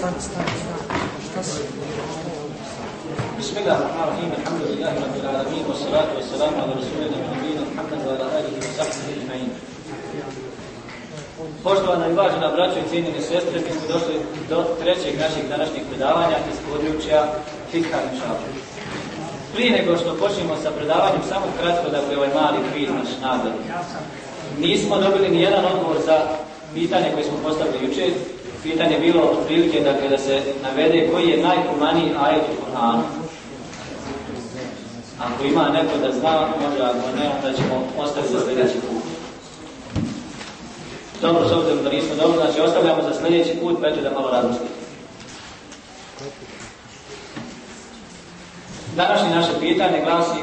stani, stani, stani. Šta si? بسم الله الرحمن الرحيم الحمد لله رب العالمين والصلاة والسلام على رسولنا نبينا محمد وعلى آله وصحبه أجمعين. Poštovana i važna braćo i cijenjene sestre, mi smo došli do trećeg našeg današnjeg predavanja iz područja Fikha Inšafu. Prije nego što počnemo sa predavanjem, samo kratko da dakle, ovaj mali kviz naš nagrad. Nismo dobili ni jedan odgovor za pitanje koje smo postavili jučer. Pitanje je bilo otprilike dakle, da se navede koji je najhumaniji ajet u Koranu. Ako ima neko da zna, može, ako ne, onda ćemo ostaviti za sljedeći put. Dobro, s obzirom da nismo dobro, znači ostavljamo za sljedeći put, pa eto da malo razmislimo. Današnje naše pitanje glasi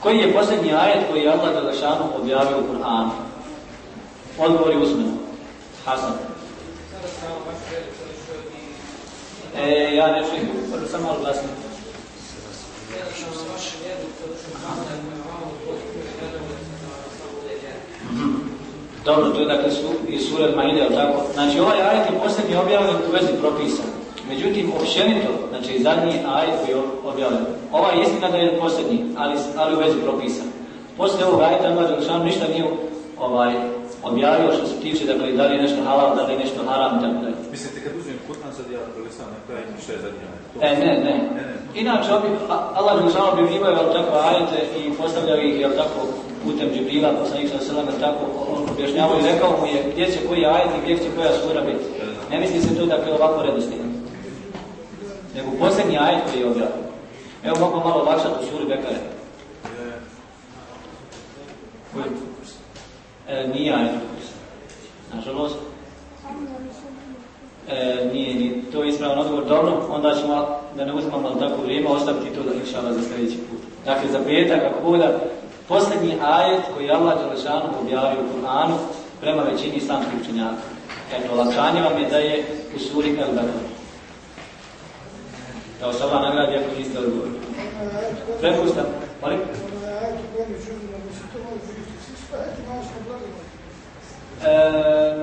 koji je posljednji ajet koji je Allah Đelešanu objavio u Kur'anu? Odgovor je usmeno. Hasan. E, ja ne čujem, prvo sam malo glasno. Dobro, to je dakle su, i surat Maide, ali tako? Znači ovaj ajet je posljednji objavljen u vezi propisa. Međutim, općenito, znači zadnji ajet koji je objavljen. Ova je istina da je posljednji, ali, ali u vezi propisa. Poslije ovog ajeta Allah ništa nije ovaj, objavio što se tiče dakle, da li je nešto halal, da li je nešto haram tako dalje. Mislite kad uzmem Kur'an sad ja prolisam na kraj šta je zadnji ajet? E, ne, ne. Ne, ne. Inače, obi, Allah Đelšanu objavljivao je tako ajete i postavljao ih, jel tako, putem Džibrila, poslanik sa jel tako, on objašnjavao i rekao mu je gdje će koji ajet i gdje će koja sura biti. Ne misli se tu dakle ovako redoslijedno. Nego posljednji ajet koji je objavio. Evo mogu malo olakšati u suri Bekare. E, Koji? E, nije ajet Nažalost. E, nije, ni to ispravan odgovor. Dobro, onda ćemo, da ne uzmamo tako vrijeme, ostaviti to da inšala za sljedeći put. Dakle, za petak, ako bude posljednji ajet koji je Allah Đelešanu objavio u Kur'anu prema većini islamskih učenjaka. Eto, olakšanje vam je da je u suri El. Evo se Allah nagradi ako niste odgovorili. Prepustam. Molim? E,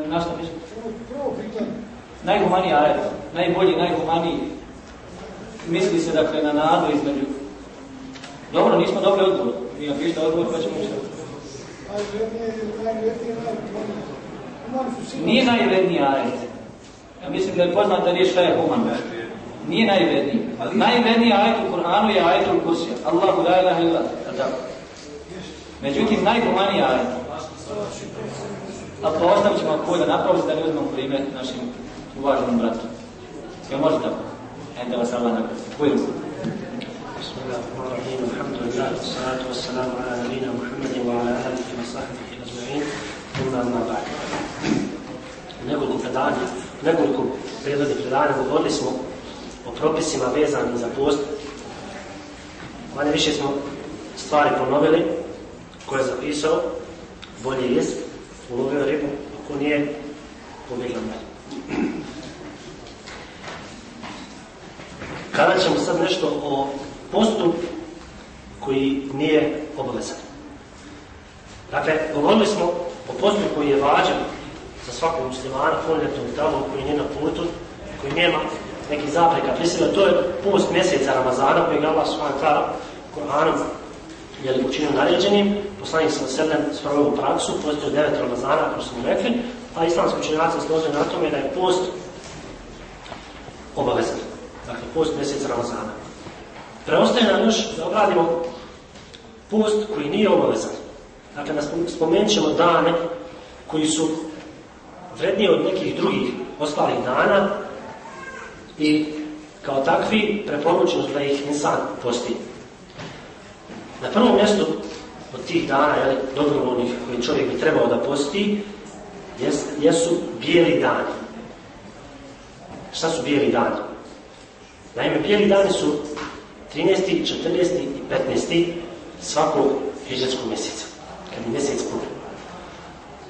na što mislim? Najhumaniji ajet, najbolji, najhumaniji. Misli se dakle na nadu između... Dobro, nismo dobili odgovor. Vi napišite odgovor pa ćemo što. Nije najvredniji ajet. Ja mislim da je poznata riječ šta je human. Nije najvredniji. Najvredniji ajet u Kur'anu je ajet u Kursija. Allahu la ilaha illa. Međutim, najhumaniji ajet A to ostavit ćemo ako da napraviti da ne uzmemo primjer našim uvaženim bratom. Jel može tako? Ente vas Allah nagradi. Bujemo. بسم الله الرحمن الرحيم الحمد لله والصلاة والسلام على نبينا محمد وعلى آله وصحبه أجمعين ثم أما بعد nekoliko predanja, nekoliko prijedodnih predanja govorili smo o propisima vezanim za post. Manje više smo stvari ponovili koje je zapisao, bolje jest, ulovio ribu, ako nije, pobjegla dalje. Kada ćemo sad nešto o postu koji nije obavezan. Dakle, govorili smo o postu koji je važan za svakog muslimana, punoljetnog zdravog koji nije na putu, koji nema nekih zapreka prisila. To je post mjeseca Ramazana koji je Allah subhanahu ta'ala je li učinio naređenim, poslanik sa sedem u praksu, postio devet Ramazana, kao smo rekli, a islamski učenjaci složili na tome da je post obavezan. Dakle, post mjeseca Ramazana. Preostaje nam još da obradimo post koji nije obavezan. Dakle, da spom- spomenut ćemo dane koji su vredniji od nekih drugih ostalih dana i kao takvi preporučeno da ih insan posti. Na prvom mjestu od tih dana, jel, dobrovoljnih koji čovjek bi trebao da posti, jes, jesu bijeli dani. Šta su bijeli dani? Naime, bijeli dani su 13., 14. i 15. svakog hijđarskog mjeseca, kad je mjesec pun.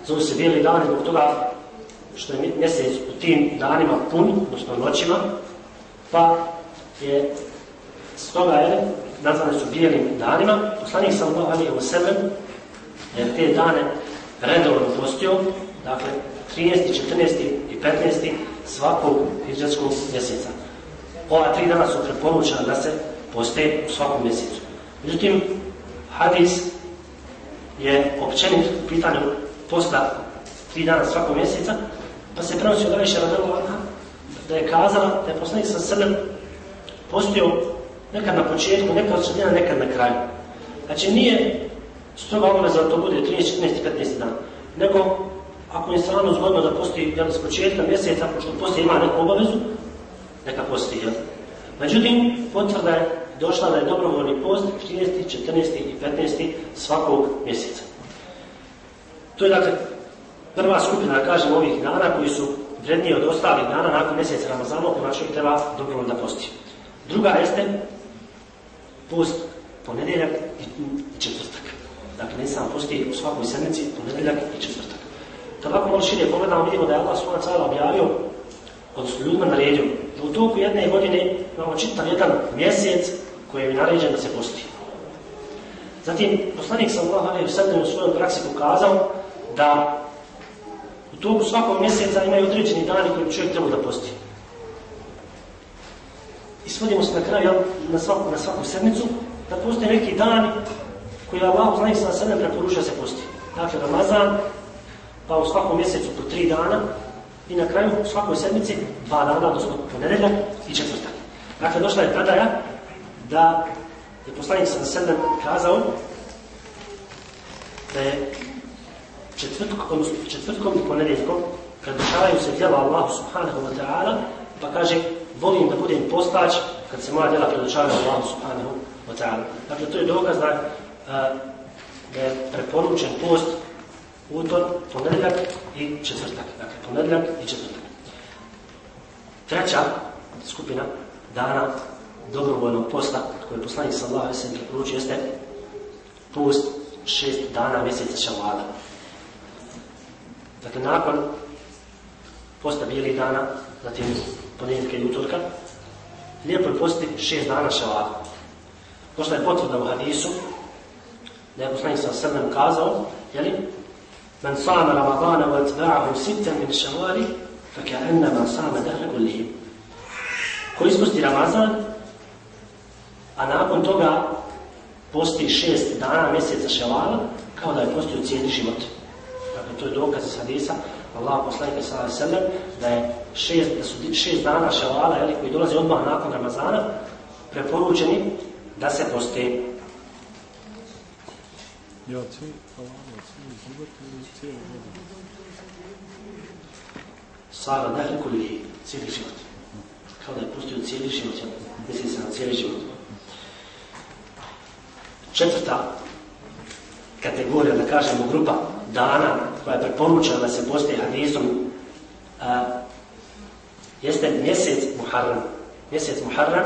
Zovu se bijeli dani zbog toga što je mjesec u tim danima pun, odnosno noćima, pa je stoga je nazvane su bijelim danima. Poslanik sallallahu alejhi ve sellem je te dane redovno postio, dakle 13., 14. i 15. svakog hijđarskog mjeseca. Ova tri dana su preporučena da se poste u svakom mjesecu. Međutim, hadis je općenit u pitanju posta tri dana svakog mjeseca, pa se od Ajša radijallahu anha da je kazala da je poslanik sa srnem postio nekad na početku, nekad od sredina, nekad na kraju. Znači nije stroga obaveza da to bude 13, 14, 15 dana, nego ako je stvarno zgodno da postoji jel, s početka mjeseca, pošto postoji ima neku obavezu, neka postoji. Jel? Međutim, potvrda je došla da je dobrovoljni post 13, 14 i 15 svakog mjeseca. To je dakle prva skupina, kažem, ovih dana koji su vredniji od ostalih dana nakon mjeseca Ramazana, kojima čovjek treba dobrovoljno da posti. Druga jeste post ponedjeljak i četvrtak. Dakle, ne samo posti u svakoj sedmici ponedjeljak i četvrtak. Kad ovako malo širije pogledamo, vidimo da je Allah svojna cara objavio, odnosno ljudima naredio, da u toku jedne godine imamo čitav jedan mjesec koji je naređen da se posti. Zatim, poslanik sam Allah u sallam u svojoj praksi pokazao da u toku svakog mjeseca imaju određeni dani koji čovjek treba da posti. Svodimo se na kraju na svaku, na svaku sedmicu da postoje neki dani koji Allah poslanik sam sallam preporučio se posti. Dakle, Ramazan, pa u svakom mjesecu po tri dana i na kraju u svakoj sedmici dva dana, odnosno ponedeljak i četvrtak. Dakle, došla je predaja da je poslanik sa sedem kazao da je četvrtkom, četvrtkom i ponedeljkom predušavaju se djela Allahu subhanahu wa ta'ala pa kaže volim da budem postač kad se moja djela predušavaju Allahu subhanahu wa ta'ala. Dakle, to je dokaz da, da je preporučen post utor, ponedljak i četvrtak. Dakle, ponedljak i četvrtak. Treća skupina dana dobrovoljnog posta koje je poslanik sallallahu alejhi ve preporučio jeste post šest dana mjeseca šavada. Dakle, nakon posta bijelih dana, zatim ponedjeljka i utorka, lijepo je postiti šest dana ševata. Došla je potvrda u hadisu, da je poslanik sa srnem kazao, jeli, men sama Ramadana wa tba'ahu sitan min ševali, fa ka ennama sama dahra kullihim. Ko ispusti Ramazan, a nakon toga posti šest dana mjeseca ševala, kao da je postio cijeli život. Dakle, to je dokaz iz hadisa Allah poslanika ve sellem da je šest, da su šest dana ševala, jeli, koji dolaze odmah nakon Ramazana, preporučeni da se poste. Ja, cijeli život ili cijeli godin? Sara dahli kuli cijeli život. Kao da je pustio cijeli život, misli se na cijeli život. Četvrta kategorija, da kažemo, grupa dana koja je preporučena da se postoji hadisom a, jeste mjesec Muharram. Mjesec Muharram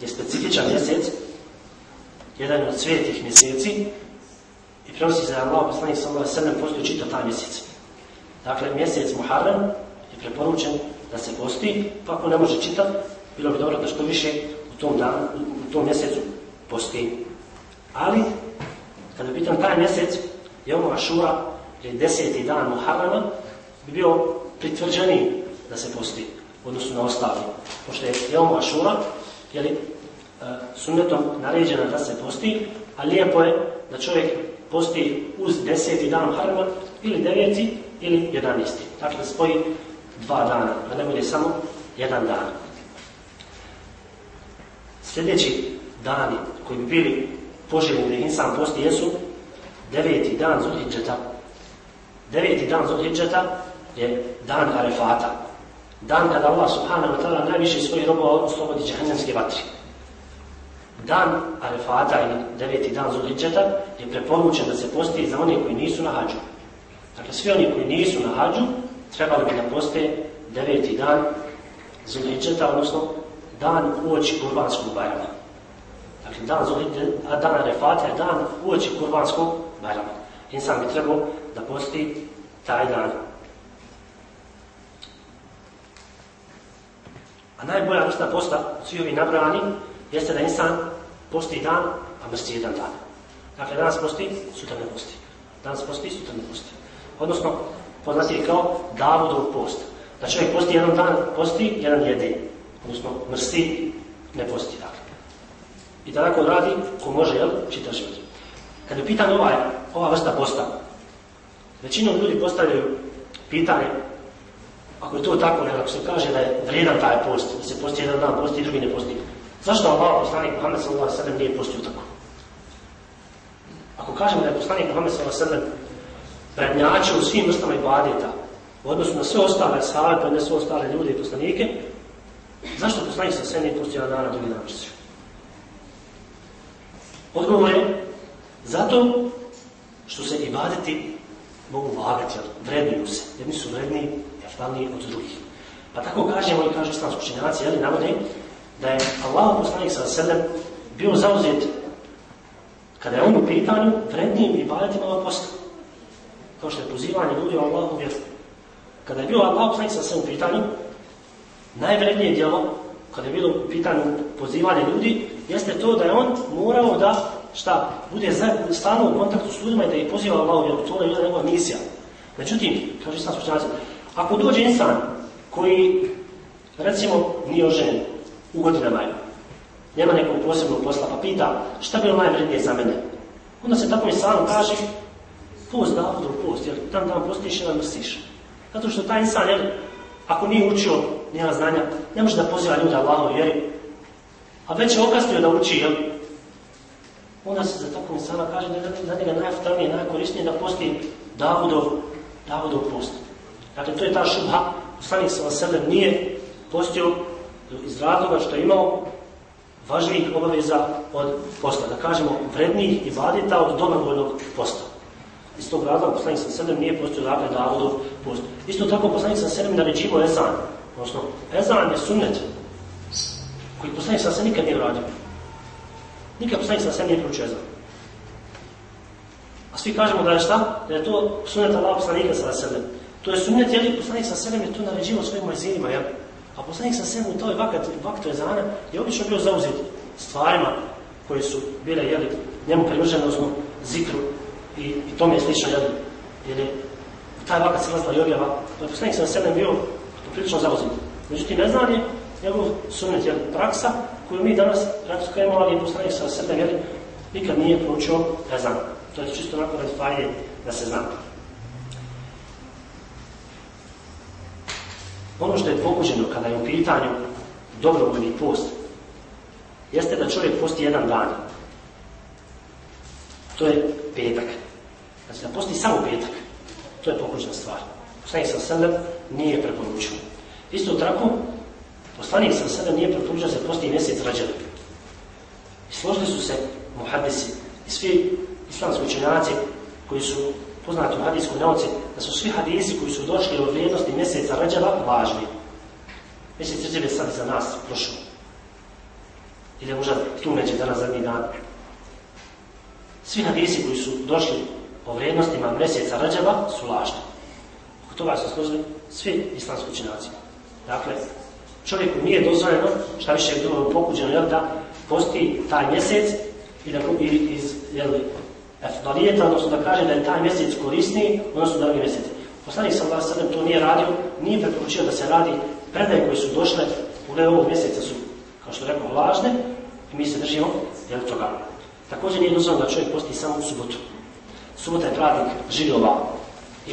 je specifičan mjesec, jedan od svetih mjeseci i prenosi se da Allah poslanik sallallahu alejhi postoji taj mjesec. Dakle, mjesec Muharram je preporučen da se posti, pa ako ne može čitati, bilo bi dobro da što više u tom danu, u tom mjesecu posti. Ali, kada pitam taj mjesec, je ono Ašura, ili deseti dan Muharrama, bi bio pritvrđeniji da se posti, odnosno na ostali. Pošto je Jom Ašura, je li, sunnetom naređena da se posti, a lijepo je da čovjek posti uz deseti dan Muharrama, ili deveti, ili jedanesti. Dakle, da spoji dva dana, da ne bude samo jedan dan. Sljedeći dani koji bi bili poželjni da insan posti jesu deveti dan Zulhidžeta. Deveti dan Zulhidžeta je dan Arefata. Dan kada Allah subhanahu wa ta'ala najviše svojih robova oslobodi džahannamske vatri. Dan Arefata ili deveti dan Zulhidžeta je preporučen da se posti za one koji nisu na hađu. Dakle, svi oni koji nisu na hađu trebali bi da poste deveti dan Zulhidžeta, odnosno dan uoči kurbanskog bajrama. Dakle, dan Zulhidžeta, dan Arefata je dan uoči kurbanskog bajrama. Insan bi trebao da posti taj dan. A najbolja vrsta posta svi ovi nabrani jeste da insan posti dan, a mrsti jedan dan. Dakle, danas posti, sutra ne posti. Danas posti, sutra ne posti. Odnosno, poznati je kao Davudov post. Da čovjek posti jedan dan, posti, jedan jedi. Odnosno, mrsti, ne posti. Dakle. I tako radi, ko može, jel, čita život. Kad je pitan ovaj, ova vrsta posta, većinom ljudi postavljaju pitanje, ako je to tako, nek ako se kaže da je vrijedan taj post, da se posti jedan dan, posti drugi ne posti, zašto Allah poslanik Muhammed sallallahu sellem nije postio tako? Ako kažemo da je poslanik Muhammed sallallahu sellem prednjačio u svim vrstama ibadeta, u odnosu na sve ostale pa ne sve ostale ljude i poslanike, zašto poslanik sa sve nije postio jedan dan, drugi dan postio? Odgovor je zato što se ibadeti mogu vagati, vrednuju se. Jedni su vredniji, jeftalniji od drugih. Pa tako kažemo i kažu islamski učenjaci, jel, navode da je Allah poslanik sa sedem bio zauzet kada je on u pitanju vrednijim ibadetima od posta. Kao što je pozivanje ljudi u Allahu vjeru. Kada je bio Allah poslanik sa sedem u pitanju, najvrednije djelo kada je bilo u pitanju pozivanje ljudi, jeste to da je on morao da šta, bude stalno u kontaktu s ljudima i da ih poziva Allah, jer to je njegova misija. Međutim, kaže sam slučajnac, ako dođe insan koji, recimo, nije ožen, u godinama nema nekog posebnog posla, pa pita šta bi bilo najvrednije za mene, onda se tako insanu kaže, post da, post, jer tam dan postiš i mrsiš. Zato što taj insan, jer, ako nije učio, nema znanja, ne može da poziva ljude Allahu vjeri, a već je okasnio da uči, jel? Onda se za takvog insana kaže da je za njega najeftalnije, najkorisnije da posti Davudov, Davudov post. Dakle, to je ta šubha, poslanik sa Vaselem nije postio iz razloga što je imao važnijih obaveza od posta. Da kažemo, vrednijih i vadita od dobrovoljnog posta. Iz tog razloga poslanik sa Vaselem nije postio dakle Davudov post. Isto tako poslanik sa Vaselem naređivo Ezan. Odnosno, Ezan je sunnet koji poslanik sa Vaselem nikad nije uradio. Nikad poslanik sa Vaselem nije proučio Ezan. A svi kažemo da je šta? Da je to sunnet Allah poslanika sa Vaselem. To je sunnet, jer poslanik sa Vaselem je to naređivo svojim majzinima, jel? A poslanik sa Vaselem u toj vakat, vaktu Ezana je obično bio zauzet stvarima koje su bile, jeli, njemu priložene, odnosno zikru i, i tome je slično, jeli, jer je taj vakat se lazila i objava, da je poslanik sa Vaselem bio prilično zauzet. Međutim, ne znam je njegov sunnet, jel, praksa koju mi danas praktikujemo, ali je poslanik sa Vaselem, jel, nikad nije proučio Ezan. To je čisto onako radi da se zna. Ono što je pokuđeno kada je u pitanju dobrovoljni post, jeste da čovjek posti jedan dan. To je petak. Znači da posti samo petak. To je pokuđena stvar. Poslanik sa sebe nije preporučio. Isto tako, poslanik sa sebe nije preporučio se posti mjesec rađali. I složili su se muhadisi i svi islamski učenjaci koji su poznati u hadijskoj nauci, da su svi hadisi koji su došli od vrijednosti mjeseca rađala važni. Mjesec rađala je sad za nas prošao. Ili možda tu neće danas zadnji dan. Svi hadisi koji su došli o vrijednostima mjeseca rađala su lažni. Oko toga su složili svi islamski učenjaci. Dakle, čovjeku nije dozvoljeno, šta više je bilo pokuđeno, jel, da posti taj mjesec i da kupi iz, jel, efdalijeta, odnosno da kaže da je taj mjesec korisniji, odnosno drugi mjesec. Poslanik sam vas sadem to nije radio, nije preporučio da se radi predaje koje su došle u ovog mjeseca su, kao što rekao, lažne i mi se držimo jel, toga. Također nije dozvoljeno da čovjek posti samo u subotu. Subota je praznik židova i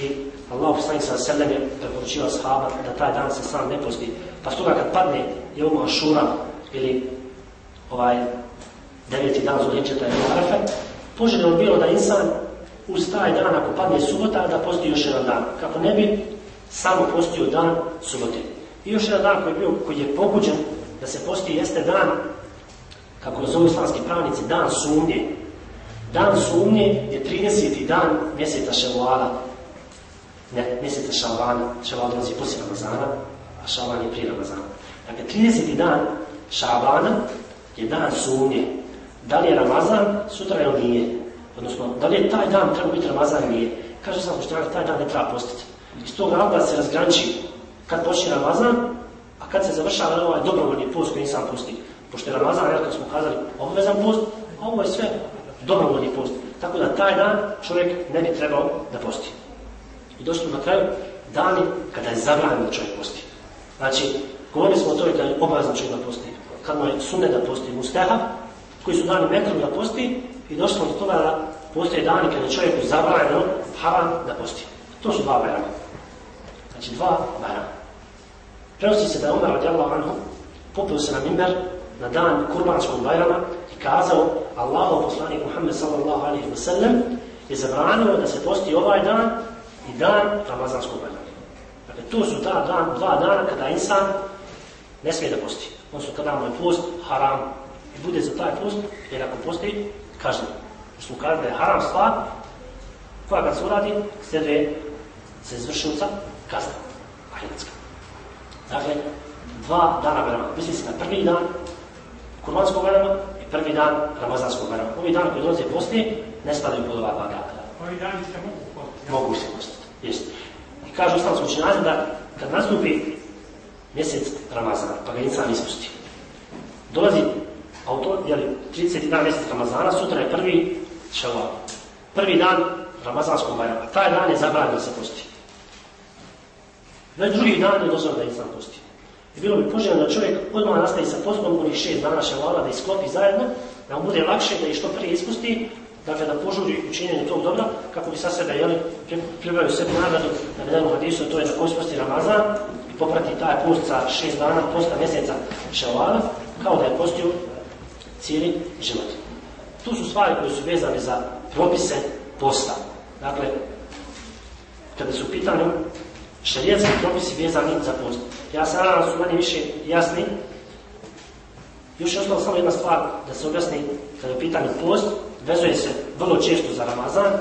Allah poslanik sa sedem je preporučio shaba da taj dan se sam ne posti. Pa stoga kad padne je ovo šura ili ovaj deveti dan Zulhidžeta je Arafe, poželjno bilo da insan uz taj dan ako padne subota da posti još jedan dan. Kako ne bi samo postio dan subote. I još jedan dan koji je, bio, koji je pobuđen da se posti jeste dan, kako zovu islamski pravnici, dan sumnje. Dan sumnje je 30. dan mjeseca ševoala. Ne, mjeseca šalvana. Ševal dolazi poslije Ramazana, a šalvan je prije Ramazana. Dakle, 30. dan šalvana je dan sumnje. Da li je Ramazan, sutra ili nije. Odnosno, da li je taj dan treba biti Ramazan ili nije. Kaže sam pošto taj dan ne treba postiti. Iz tog se razgraniči kad počne Ramazan, a kad se završava ovaj dobrovoljni post koji nisam pusti. Pošto je Ramazan, jel, kad smo kazali, obvezan post, a ovo je sve dobrovoljni post. Tako da taj dan čovjek ne bi trebao da posti. I došli na kraju dani kada je zabranjeno čovjek posti. Znači, govorili smo o toj da je obavezno čovjek da posti. Kad mu je sunne da posti musteha, koji su dani mekru da posti, i došli smo do toga da postoje dani kada je čovjeku zabranjeno haram da posti. To su dva bajrama. Znači, dva bajrama. Prenosi se da je Umar radijallahu anhu popio se na mimber na dan kurbanskog bajrama i kazao Allahu poslanik Muhammed sallallahu alaihi wa sallam je zabranio da se posti ovaj dan i dan Ramazanskog bajrama. Dakle, to su ta dan, dva dana kada insan ne smije da posti. Odnosno kada mu je post haram i bude za taj post, jer ako posti, kažem. Što smo kazali da je haram stvar, koja kad se uradi, sljeduje se izvršilca kazna, ahiretska. Dakle, dva dana verama. Misli se na prvi dan kurbanskog verama i prvi dan ramazanskog verama. Ovi dani koji dolaze poslije, ne spadaju pod ova dva dana. Ovi dani se mogu postiti. Mogu se postati. Jest. I kažu islamski učenjaci da kad nastupi mjesec Ramazana, pa ga insan ispusti, dolazi auto, jeli, 30. dan mjesec Ramazana, sutra je prvi ševal. Prvi dan Ramazanskog bajrama. Taj dan je zabranjeno da se posti. Već drugi dan je dozvoljeno da insan posti. I bilo bi poželjno da čovjek odmah nastavi sa postom onih šest dana ševala da isklopi zajedno, da mu bude lakše da ih što prije ispusti, dakle da požuri učinjenje tog dobra, kako bi sa sebe jeli, pribavio sebi nagradu na vedenom hadisu, to je da ko ispusti Ramazan i poprati taj post sa šest dana posta mjeseca ševala, kao da je postio cijeli život. Tu su stvari koje su vezane za propise posta. Dakle, kada su u pitanju šarijetski propisi vezani za post. Ja se nadam da su manje više jasni. Još je ostalo samo jedna stvar da se objasni kada je u pitanju post, vezuje se vrlo često za Ramazan,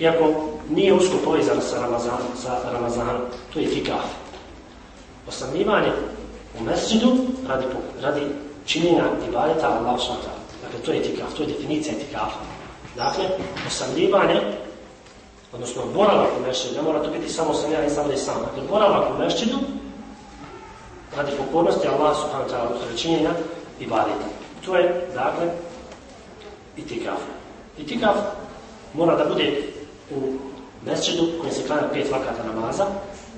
iako nije usko povezano sa Ramazanom, sa Ramazanom to je fikaf. Osamljivanje u mesđidu radi, radi činjenja ibadeta Allah s.w.t. Dakle, to je etikaf, to je definicija etikafa. Dakle, osamljivanje odnosno boravak u mešćidu, ne mora to biti samo sam ja i sam da i sam. Dakle, boravak u mešćidu radi pokornosti Allah subhanahu ta'ala usrećenja i badita. To je, dakle, itikaf. Itikaf mora da bude u mešćidu kojem se klanja pet vakata namaza,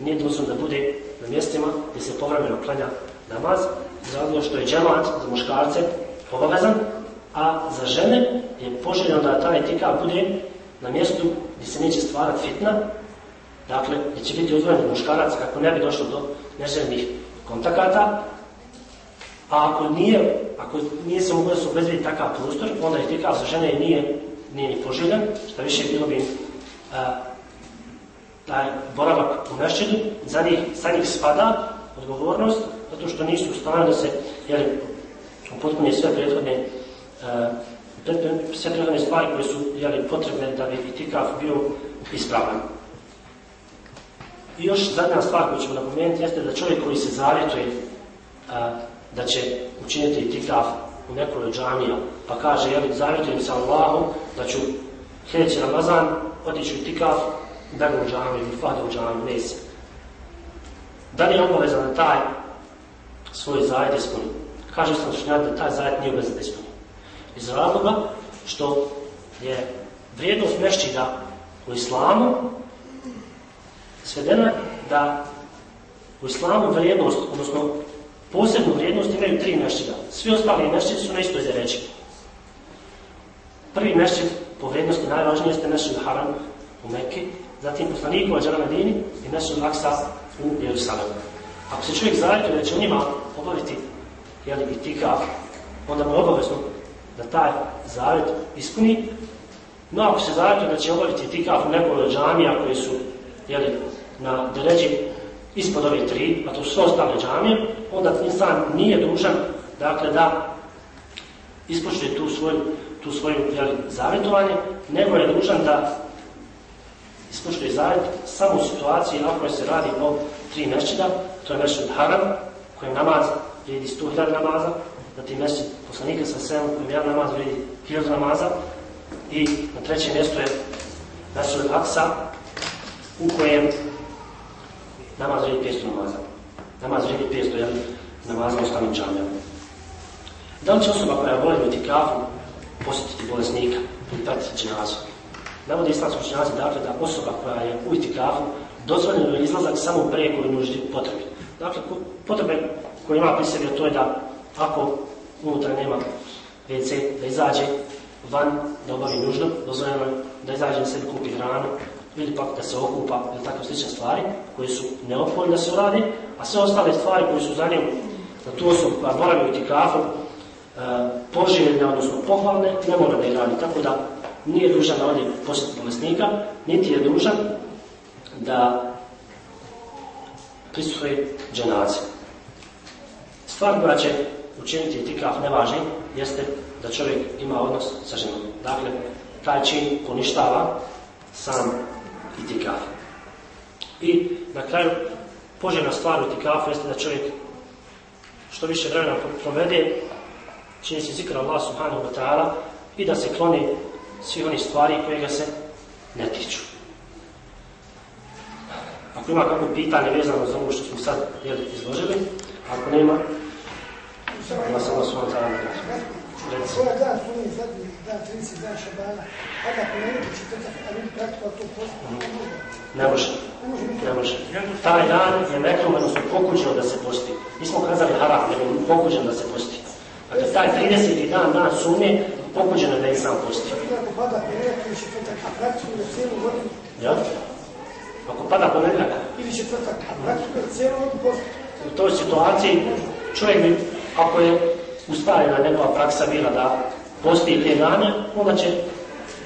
nije dozvoljeno da bude na mjestima gdje se povremeno klanja namaz, zato što je džemat za muškarce obavezan, a za žene je poželjeno da taj itikaf bude na mjestu gdje se neće stvarati fitna, dakle, gdje će biti odvojen muškarac kako ne bi došlo do neželjenih kontakata, a ako nije, ako nije se mogu da se obezbedi takav prostor, onda je tikav za žene nije, nije ni poželjan, što više bilo bi a, taj boravak u mešćidu, za njih, za njih spada odgovornost, zato što nisu u stanju da se, jeli, upotpunje sve prethodne a, sve prethodne stvari koje su jeli, potrebne da bi itikaf bio ispravan. I još zadnja stvar koju ćemo napomenuti jeste da čovjek koji se zavjetuje da će učiniti itikaf u nekoj džamija, pa kaže, jeli, zavjetujem se Allahom da ću sljedeći Ramazan otići u da u džamiju, ili fada u džamiju, ne. Da li je obavezan taj svoj zajet ispuni? Kaže sam što da taj zajet nije obavezan da ispuni. Iz razloga što je vrijednost mešćida u islamu svedena da u islamu vrijednost, odnosno posebnu vrijednost imaju tri mešćida. Svi ostali mešćidi su na istoj reći. Prvi mešćid po vrijednosti najvažniji jeste mešćid Haram u Mekke, zatim poslaniku Ađara Medini i mešćid Laksa u Jerusalemu. Ako se čovjek zavetuje da će u njima obaviti jeli, onda mu je obavezno da taj zavjet ispuni. No ako se zavjetuje da će obaviti tikaf u nekoj džamija koji su jeli, na deređi ispod ove tri, a to su sve ostale džamije, onda insan nije dužan dakle, da ispoštuje tu svoju, tu svoju jeli, zavjetovanje, nego je dužan da ispoštuje zavjet samo u situaciji ako se radi o tri mešćida, to je mešćid haram, kojem namaz vrijedi 100.000 namaza, zatim mjesec poslanika sa selom kojem jedan namaz vredi hiljadu namaza i na trećem mjestu je mjesec Aksa u kojem namaz vredi 500 namaza. Namaz vredi 500 jel, namaza u. Da li će osoba koja voli biti kafu posjetiti bolesnika ili pratiti dženazu? Navode islamski učenjaci dakle da osoba koja je u itikafu dozvoljeno je izlazak samo u prijekoj nuždi potrebi. Dakle, potrebe koje ima pri sebi, to je da ako unutra nema WC, da izađe van, da obavi nuždu, dozvoljeno je da izađe sebi kupi hranu, ili pak da se okupa, ili takve slične stvari koje su neophodne da se uradi, a sve ostale stvari koje su za njim, na tu osobu koja boravi u tikafu, e, poželjne, odnosno pohvalne, ne mora da ih radi. Tako da nije dužan da ode posjeti bolesnika, niti je dužan da prisutuje dženaze. Stvar koja će učiniti tikaf nevažnim jeste da čovjek ima odnos sa ženom. Dakle, taj čin poništava sam itikaf. I na kraju, poželjna stvar u itikafu jeste da čovjek što više vremena provede, čini se zikra Allah subhanahu wa ta'ala i da se kloni svih onih stvari koje ga se ne tiču. Ako ima kakvo pitanje vezano za ovo što smo sad jeli, izložili, ako nema, Allah subhanahu wa ta'ala Ovaj dan, je zadnji dan, 30 dan Šabana, a da pomenuli četvrtak, a ljudi praktikali to posto, ne može. Ne može. Taj dan je nekom, odnosno pokuđeno da se posti. Nismo kazali haram, nego pokuđeno da se posti. Dakle, taj 30. dan, dan sumnje, pokuđeno da je sam posti. Ako pada ponedjeljak ili četvrtak, a praktikuje cijelu godinu, Ja? Ako pada ponedjeljak, ili četvrtak, a praktikuje cijelu godinu posto. u toj situaciji čovjek bi, ako je ustajena njegova praksa bila da posti te dane, onda će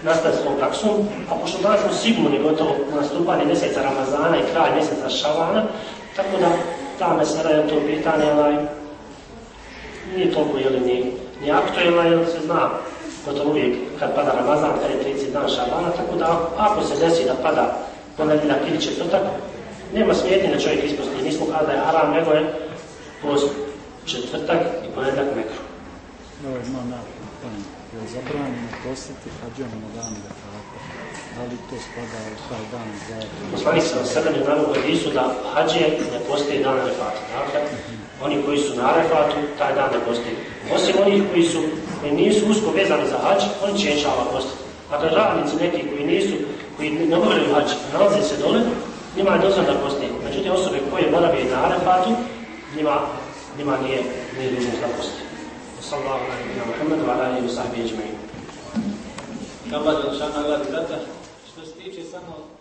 nastaviti svoj praksom, a pošto danas smo sigurni gotovo na nastupanje mjeseca Ramazana i kraj mjeseca Šavana, tako da ta mesela je to pitanje, ovaj, nije toliko jeli, ni, ni aktuelna, jer se zna gotovo uvijek kad pada Ramazan, kad je 30 dan Šabana, tako da ako se desi da pada ponedjeljak ili četvrtak, nema smetnje da čovjek isposti. Nismo kada da je haram, nego je post četvrtak i ponedjeljak mekru. Evo ima na pitanje. Je li zabranjeno postiti hađom na dan rekata? Da li to spada u taj dan za... Poslanik sam sedam je hadisu da hađe ne postoji dan arefata. Dakle, oni koji su na arefatu, taj dan ne postoji. Osim onih koji su, koji nisu usko vezani za hađ, oni će inšala postati. Dakle, radnici neki koji nisu, koji ne obavljaju hađ, nalaze se dole, njima je dozvan da postoji. Međutim, osobe koje borave na arefatu, njima, njima nije, nije dužnost da postoji. Sallallahu alaihi wa sallam, wa ala alihi wa sahbihi ajma'in. Allah Đelšan nagradi brata. Što se tiče samo